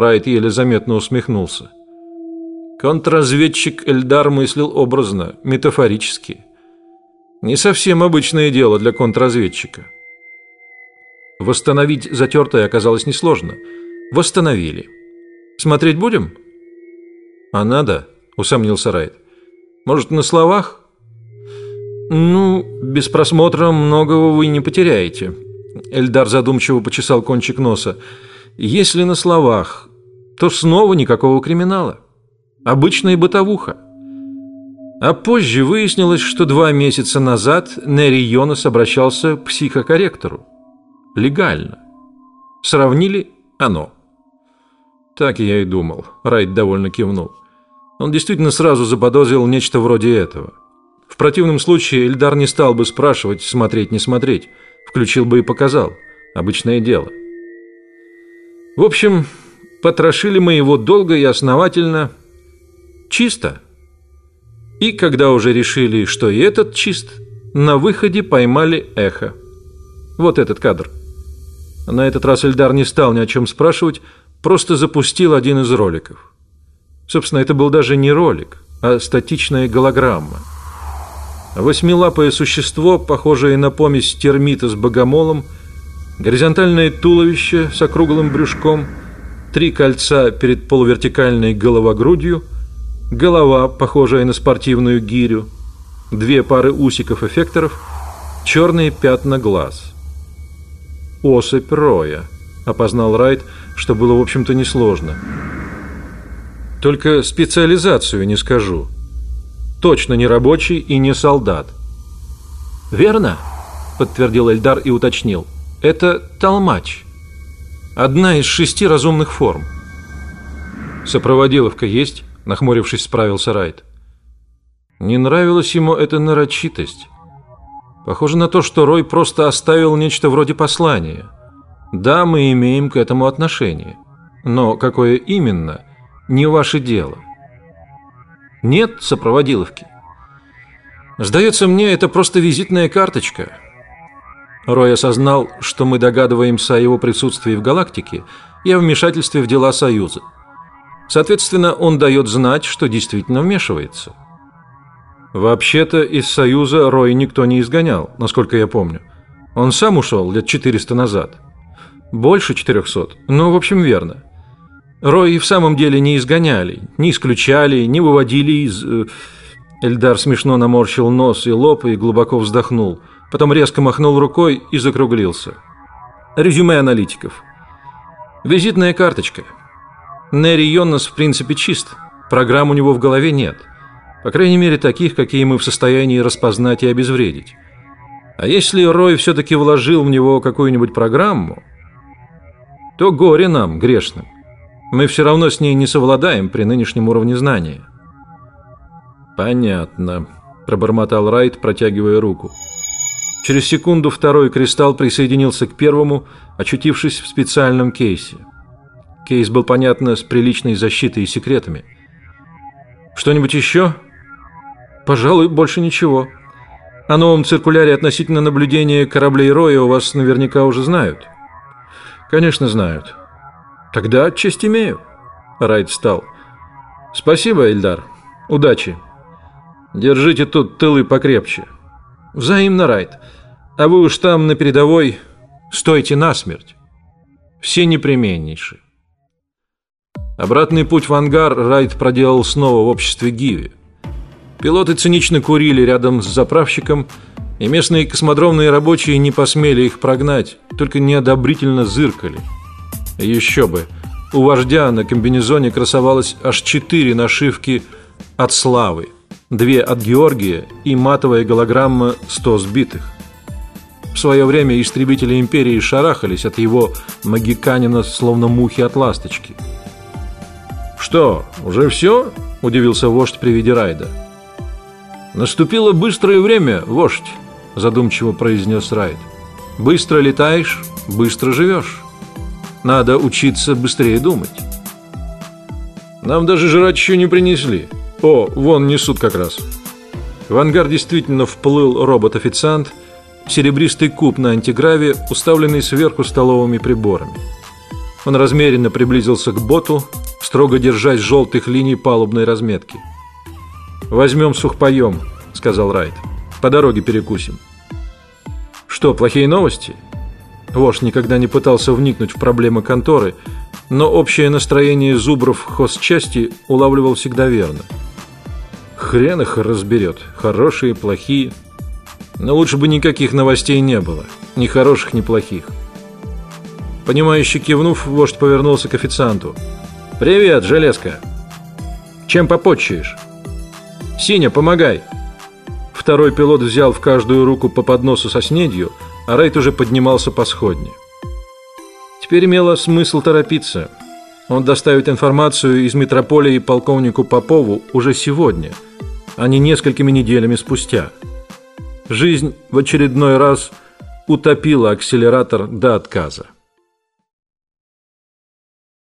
Райт еле заметно усмехнулся. Контрразведчик Эльдар мыслил образно, метафорически. Не совсем обычное дело для контрразведчика. Восстановить затертое оказалось несложно. Восстановили. Смотреть будем? А надо, усомнился Райт. Может, на словах? Ну, без просмотра многого вы не потеряете. Эльдар задумчиво почесал кончик носа. Если на словах, то снова никакого криминала. Обычная бытовуха. А позже выяснилось, что два месяца назад Нери Йонас обращался к психокорректору. Легально. Сравнили оно. Так я и думал. Райт довольно кивнул. Он действительно сразу заподозрил нечто вроде этого. В противном случае Эльдар не стал бы спрашивать, смотреть не смотреть, включил бы и показал. Обычное дело. В общем, потрошили мы его долго и основательно, чисто. И когда уже решили, что и этот чист, на выходе поймали эхо. Вот этот кадр. На этот раз Эльдар не стал ни о чем спрашивать, просто запустил один из роликов. Собственно, это был даже не ролик, а статичная голограмма. Восьмилапое существо, похожее на помесь термита с богомолом, горизонтальное туловище с округлым брюшком, три кольца перед полувертикальной головогрудью, голова, похожая на спортивную гирю, две пары усиков-эффекторов, черные пятна глаз. Особь роя, опознал Райт, что было, в общем-то, несложно. Только специализацию не скажу. Точно не рабочий и не солдат. Верно, подтвердил Эльдар и уточнил. Это толмач. Одна из шести разумных форм. Сопроводиловка есть? Нахмурившись, справился Райт. Не нравилась ему эта нарочитость. Похоже на то, что Рой просто оставил нечто вроде послания. Да, мы имеем к этому отношение, но какое именно, не ваше дело. Нет сопроводиловки. Сдается мне, это просто визитная карточка. Рой осознал, что мы догадываемся о его присутствии в галактике и о вмешательстве в дела Союза. Соответственно, он дает знать, что действительно вмешивается. Вообще-то из Союза Рой никто не изгонял, насколько я помню. Он сам ушел лет 400 назад. Больше 400. Ну, в общем, верно. Рой и в самом деле не изгоняли, не исключали, не выводили из... Э, Эльдар смешно наморщил нос и лоб и глубоко вздохнул. Потом резко махнул рукой и закруглился. Резюме аналитиков. Визитная карточка. Нери Йоннас в принципе чист. Программ у него в голове нет. По крайней мере, таких, какие мы в состоянии распознать и обезвредить. А если Рой все-таки вложил в него какую-нибудь программу, то горе нам, грешным. Мы все равно с ней не совладаем при нынешнем уровне знания. Понятно, пробормотал Райт, протягивая руку. Через секунду второй кристалл присоединился к первому, очутившись в специальном кейсе. Кейс был понятно с приличной защитой и секретами. Что-нибудь еще? Пожалуй, больше ничего. О новом циркуляре относительно наблюдения кораблей Роя у вас наверняка уже знают. Конечно, знают. Тогда честь имею. Райт встал. Спасибо, Эльдар. Удачи. Держите тут тылы покрепче. Взаимно, Райт. А вы уж там на передовой стойте насмерть. Все непременнейшие. Обратный путь в ангар Райт проделал снова в обществе Гиви. Пилоты цинично курили рядом с заправщиком, и местные космодромные рабочие не посмели их прогнать, только неодобрительно зыркали. Еще бы. У вождя на комбинезоне красовалось аж четыре нашивки от славы, две от Георгия и матовая голограмма «100 сбитых». В свое время истребители империи шарахались от его магиканина, словно мухи от ласточки. «Что, уже все?» – удивился вождь при виде райда. «Наступило быстрое время, вождь», – задумчиво произнес Райд. «Быстро летаешь, быстро живешь». Надо учиться быстрее думать. Нам даже жрать еще не принесли. О, вон несут как раз. В ангар действительно вплыл робот-официант, серебристый куб на антиграве, уставленный сверху столовыми приборами. Он размеренно приблизился к боту, строго держась желтых линий палубной разметки. Возьмем сухпоем, сказал Райт. По дороге перекусим. Что, плохие новости? Вождь никогда не пытался вникнуть в проблемы конторы, но общее настроение зубров хозчасти улавливал всегда верно. Хрен их разберет, хорошие, плохие. Но лучше бы никаких новостей не было, ни хороших, ни плохих. Понимающе кивнув, вождь повернулся к официанту. Привет, железка. Чем попотчуешь? Синя, помогай. Второй пилот взял в каждую руку по подносу со снедью, а Рейд уже поднимался по сходне. Теперь имело смысл торопиться. Он доставит информацию из метрополии полковнику Попову уже сегодня, а не несколькими неделями спустя. Жизнь в очередной раз утопила акселератор до отказа.